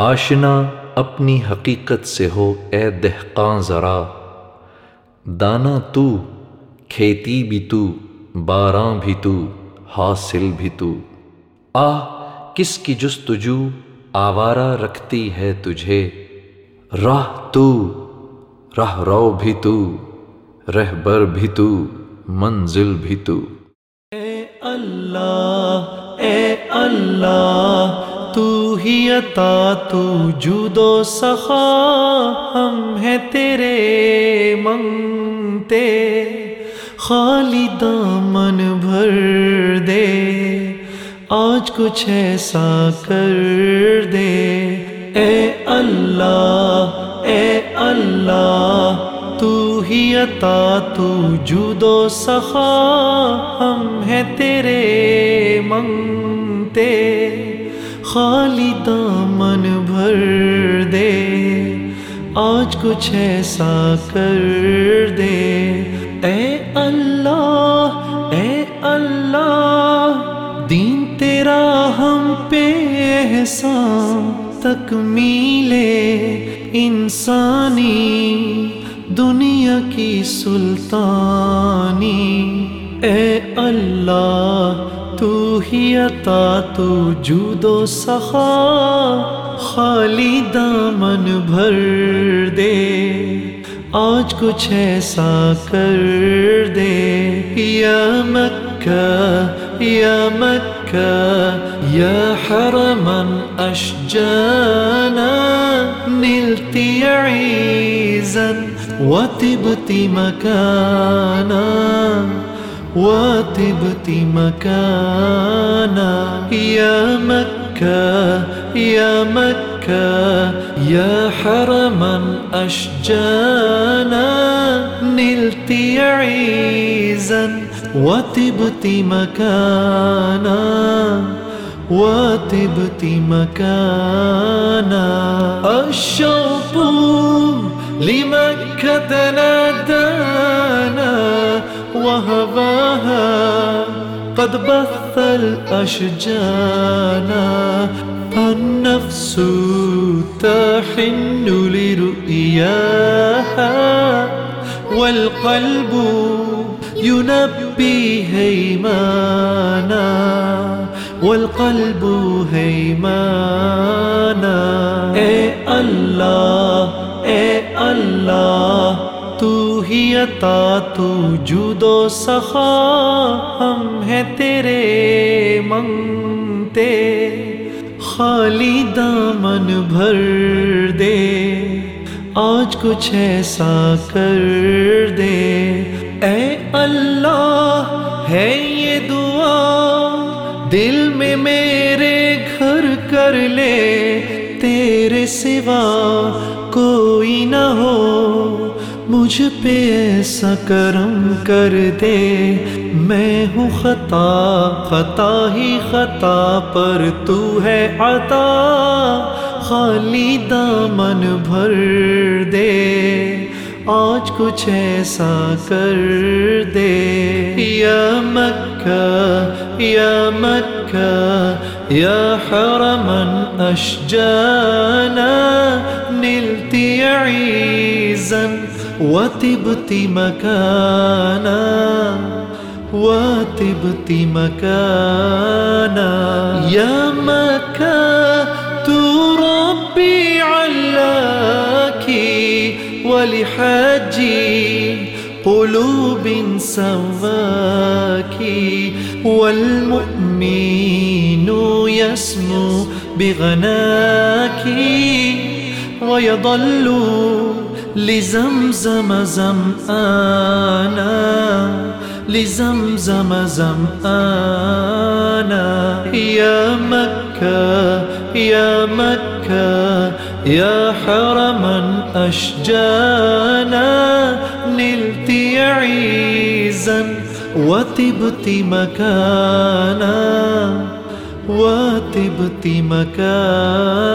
آشنا اپنی حقیقت سے ہو، اے دہقاں ذرا دانا تو، کھیتی بھی تو باراں بھی تو، حاصل بھی تو۔ آہ، کس کی جستجو، آوارہ رکھتی ہے تجھے۔ راہ تو، راہ رو بھی تو، رہبر بھی تو، منزل بھی تو۔ اے اللہ اے اللہ تو ہی عطا تو جود و سخا ہم ہیں تیرے منگتے خالی دامن بھر دے، آج کچھ ایسا کر دے۔ اے اللہ اے اللہ، تو ہی عطا، تو جود و سخا ہم ہیں تیرے منگتے خالی دامن بھر دے۔ آج کچھ ایسا کر دے۔ اے اللہ اے اللہ، دین تیرا ہم پہ احسان تک میلے۔ انسانی، دنیا کی سلطانی۔ اے اللہ، تو ہی عطا، تو جود و سخا، خالی دامن بھر دے۔ آج کچھ ایسا کر دے۔ یا مکہ یا مکہ، یا حرما اشجانا، نلتی عیزا، وطبتی مکانا۔ وطبت مكانا يا مكة يا مكة يا حرما أشجانا نلت عيزا وطبت مكانا وطبت مكانا الشوق لمكة نادانا قد بث الأشجانا النفس تحن لرؤياها والقلب ينبي هيمانا والقلب هيمانا. اے اللہ اے اللہ عطا تو جود و سخا ہم ہیں تیرے منگتے، خالی دامن بھر دے، آج کچھ ایسا کر دے۔ اے اللہ، ہے یہ دعا، دل میں میرے گھر کر لے، تیرے سوا کوئی نہ ہو۔ مجھ پہ ایسا کرم کر دے۔ میں ہوں خطا خطا ہی خطا پر تو ہے عطا۔ خالی دامن بھر دے۔ آج کچھ ایسا کر دے۔ یا مکہ یا مکہ، یا حرما اشجانا۔ نلتی عیزا وطبت مكانا وطبت مكانا. يا مكة تربي علاكي ولحاجي قلوب سواكي والمؤمن يسمو بغناكي ويضل لزمزم زمآنا لزمزم زمآنا يا مكة يا مكة يا حرما أشجانا نلت عيزا وطبت مكانا وطبت مكانا